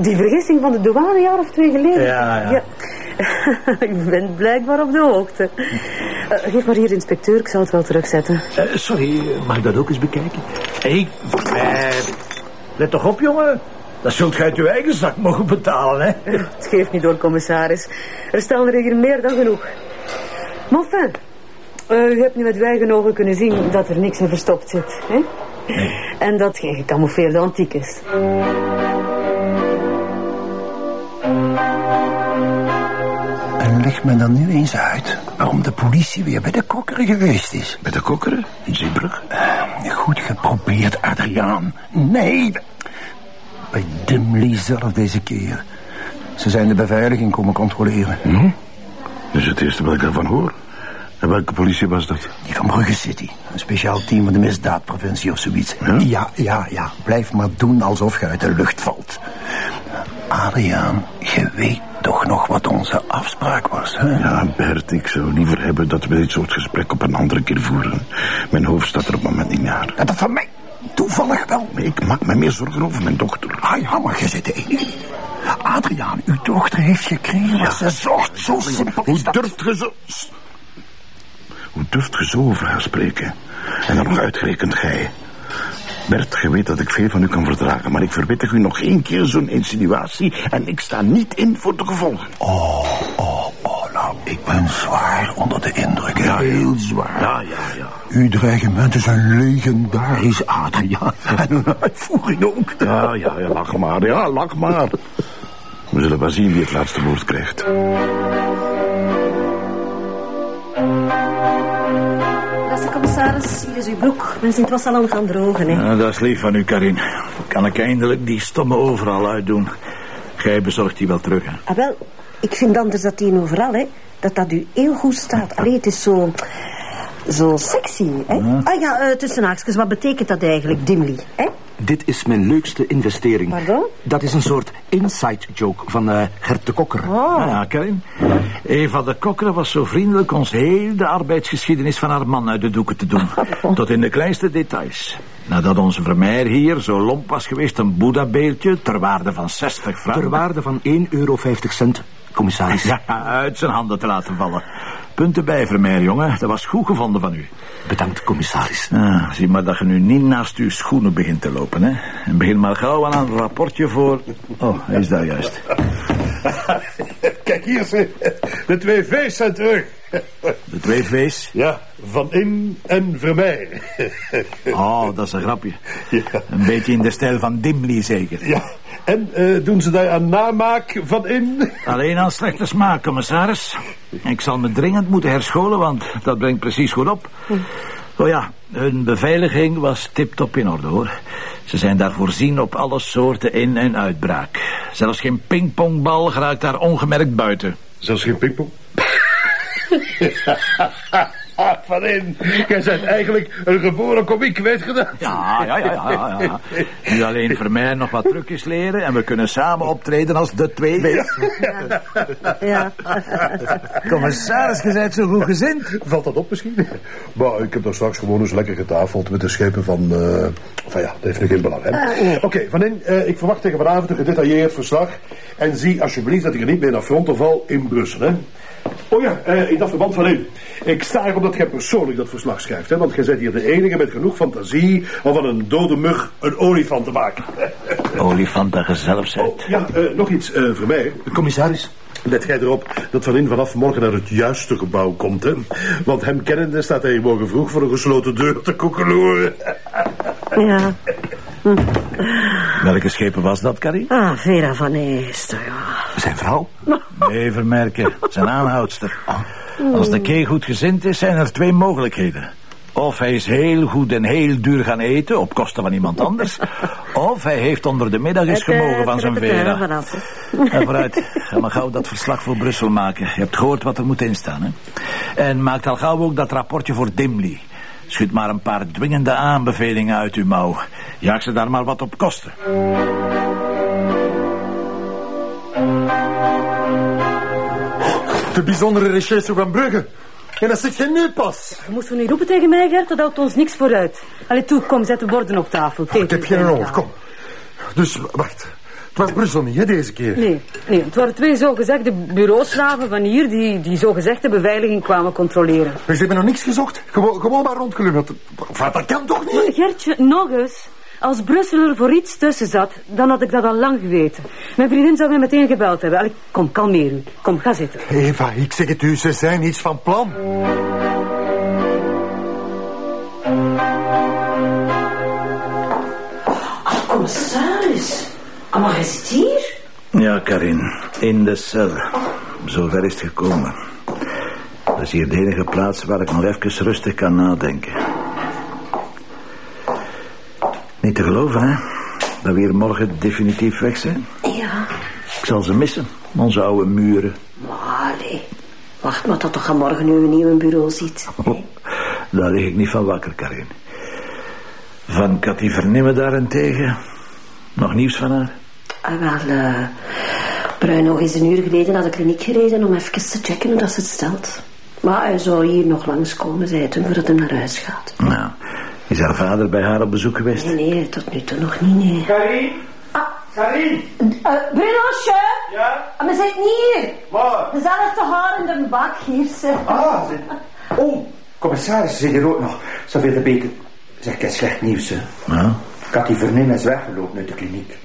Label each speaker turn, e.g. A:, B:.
A: die vergissing van de douane een jaar of twee geleden.
B: Ja, ja.
A: ik ben blijkbaar op de hoogte. Eh, geef maar hier, inspecteur, ik zal het wel terugzetten.
B: Eh, sorry, mag ik dat ook eens bekijken? Ik... Eh, let toch op, jongen. Dat zult je uit uw eigen zak mogen betalen, hè?
A: Het geeft niet door, commissaris. Er staan er hier meer dan genoeg. Moffin, u hebt nu met uw eigen ogen kunnen zien dat er niks in verstopt zit. Hè? En dat geen gecamoufleerde antiek is.
C: En leg me dan nu eens uit waarom de politie weer bij de kokkeren geweest is.
D: Bij de kokkeren? In Zeebrug?
C: Uh, goed geprobeerd, Adriaan. Nee, bij Dimley zelf deze keer. Ze zijn de beveiliging komen controleren.
D: Hm? Dat is het eerste wat ik ervan hoor. En welke politie was dat?
C: Die van Brugge City. Een speciaal team van de misdaadpreventie of zoiets.
D: Ja?
C: ja, ja, ja. Blijf maar doen alsof je uit de lucht valt. Adriaan, je weet toch nog wat onze afspraak was, hè?
D: Ja, Bert, ik zou liever hebben dat we dit soort gesprek op een andere keer voeren. Mijn hoofd staat er op het moment niet naar.
C: Ja, dat van mij toevallig wel.
D: Ik maak me meer zorgen over mijn dochter.
C: Ah ja, maar je zit de enige Adriaan, uw dochter heeft gekregen wat ze zocht. Zo simpel
D: Hoe durft je zo... Hoe durft je zo over haar spreken? En dan nog uitgerekend gij. Bert, je weet dat ik veel van u kan verdragen, maar ik verwittig u nog één keer zo'n insinuatie en ik sta niet in voor de gevolgen.
C: Oh, oh, oh, nou, ik ben zwaar onder de indruk.
D: Ja, heel zwaar. Ja, ja, ja.
C: Uw dreigement is een legendarisch, Adriaan. En een uitvoering ook.
D: Ja, ja, ja, lach maar, ja, lach maar. We zullen wel zien wie het laatste woord krijgt.
A: Beste commissaris, hier is uw broek. Men ziet was al aan gaan drogen, hè.
B: Ja, dat is lief van u, Karin. Kan ik eindelijk die stomme overal uitdoen. Gij bezorgt die wel terug, hè?
E: Ah, wel, ik vind anders dat die overal, hè, dat dat u heel goed staat. Allee, het is zo... Zo sexy, hè? Ah ja, uh, tussen haakjes, wat betekent dat eigenlijk, dimly, hè?
F: Dit is mijn leukste investering.
E: Pardon?
F: Dat is een soort inside joke van uh, Gert de Kokker.
E: Oh.
B: Ja, ja, Karin. Eva de Kokker was zo vriendelijk ons heel de arbeidsgeschiedenis van haar man uit de doeken te doen. Tot in de kleinste details. Nadat onze Vermeer hier zo lomp was geweest een Boeddha-beeldje ter waarde van 60 frank...
F: Ter waarde van 1,50 euro, commissaris.
B: Ja, uit zijn handen te laten vallen. Punten bij, Vermeer, jongen. Dat was goed gevonden van u.
F: Bedankt, commissaris.
B: Ah, zie maar dat je nu niet naast uw schoenen begint te lopen, hè. En begin maar gauw aan een rapportje voor... Oh, hij is daar juist.
G: Kijk hier, ze. De twee V's zijn terug.
B: De twee V's?
G: Ja, Van In en Vermeer.
B: Oh, dat is een grapje.
G: Ja.
B: Een beetje in de stijl van Dimly, zeker.
G: Ja, en uh, doen ze daar aan namaak van in?
B: Alleen aan slechte smaak, commissaris. Ik zal me dringend moeten herscholen, want dat brengt precies goed op. Oh ja, hun beveiliging was tip-top in orde, hoor. Ze zijn daar voorzien op alle soorten in- en uitbraak. Zelfs geen pingpongbal geraakt daar ongemerkt buiten.
G: Zelfs geen pingpong? van in. Jij bent eigenlijk een geboren komiek, weet je dat?
B: Ja, ja, ja, ja, ja. Nu alleen voor mij nog wat trucjes leren en we kunnen samen optreden als de twee.
E: Ja.
B: Commissaris, je bent zo goed gezind.
G: Valt dat op misschien? Maar ik heb daar straks gewoon eens lekker getafeld met de schepen van... Uh, van ja, dat heeft nog geen belang, hè? Oké, okay, Van in, uh, ik verwacht tegen vanavond een gedetailleerd verslag. En zie alsjeblieft dat ik er niet meer naar fronten val in Brussel, hè? Oh ja, uh, in dat verband van in. Ik sta erop dat jij persoonlijk dat verslag schrijft, hè? Want jij bent hier de enige met genoeg fantasie om van een dode mug een olifant te maken.
B: Olifant dat je zelf bent.
G: Oh, ja, uh, nog iets uh, voor mij.
F: Commissaris.
G: Let jij erop dat Van In vanaf morgen naar het juiste gebouw komt, hè? Want hem kennende staat hij morgen vroeg voor een gesloten deur te koekeloeren.
E: Ja.
B: Hm. Welke schepen was dat, Carrie?
E: Ah, Vera van Eester, ja.
F: Zijn vrouw?
B: Nee, vermerken. Zijn aanhoudster. Als de kee goed gezind is, zijn er twee mogelijkheden. Of hij is heel goed en heel duur gaan eten, op kosten van iemand anders. Of hij heeft onder de middag eens gemogen van zijn Vera. En vooruit, ga maar gauw dat verslag voor Brussel maken. Je hebt gehoord wat er moet instaan, hè. En maak al gauw ook dat rapportje voor Dimly. Schud maar een paar dwingende aanbevelingen uit uw mouw. Jaag ze daar maar wat op kosten.
H: De bijzondere recherche van Brugge. En dat zit je nu pas.
A: Je moest niet roepen tegen mij, Gert, dat houdt ons niks vooruit. Allee, toe, kom, zet de borden op tafel.
H: Oh, ik heb geen oog, kom. Dus, wacht. Het was Brussel niet, hè, deze keer.
A: Nee, nee, het waren twee zogezegde bureauslaven van hier... die die zogezegde beveiliging kwamen controleren.
H: Maar ze hebben nog niks gezocht. Gewoon, gewoon maar rondgelummerd. Enfin, dat kan toch niet?
A: Gertje, nog eens. Als Brussel er voor iets tussen zat, dan had ik dat al lang geweten. Mijn vriendin zou mij meteen gebeld hebben. Allee, kom, kalmeer u. Kom, ga zitten.
H: Eva, ik zeg het u, ze zijn iets van plan.
E: Commissaris. Ah, maar hij zit hier?
B: Ja, Karin, in de cel. Zover is het gekomen. Dat is hier de enige plaats waar ik nog even rustig kan nadenken. Niet te geloven, hè? Dat we hier morgen definitief weg zijn.
E: Ja.
B: Ik zal ze missen, onze oude muren.
E: Maar allee. Wacht maar tot er morgen uw nieuwe bureau ziet.
B: Oh, daar lig ik niet van wakker, Karin. Van Cathy Vernimmen daarentegen. Nog nieuws van haar?
E: Ah, wel, eh... Bruino is een uur geleden naar de kliniek gereden om even te checken hoe dat ze het stelt. Maar hij zou hier nog langskomen, zei hij toen, voordat hij naar huis gaat.
B: Nou, is haar vader bij haar op bezoek geweest?
E: Nee, nee, tot nu toe nog niet, nee.
I: Karin? Karin?
E: Uh, Brunosje?
I: Ja?
E: Maar zit niet hier.
I: Waar?
E: Dezelfde haar in de bak hier, zeg.
I: Ah, ze... Oh, commissaris, ze hier ook nog. Zoveel te beter. Zeg, ik heb slecht nieuws, hè.
B: Ja.
I: Cathy Vernim is weggelopen uit de kliniek.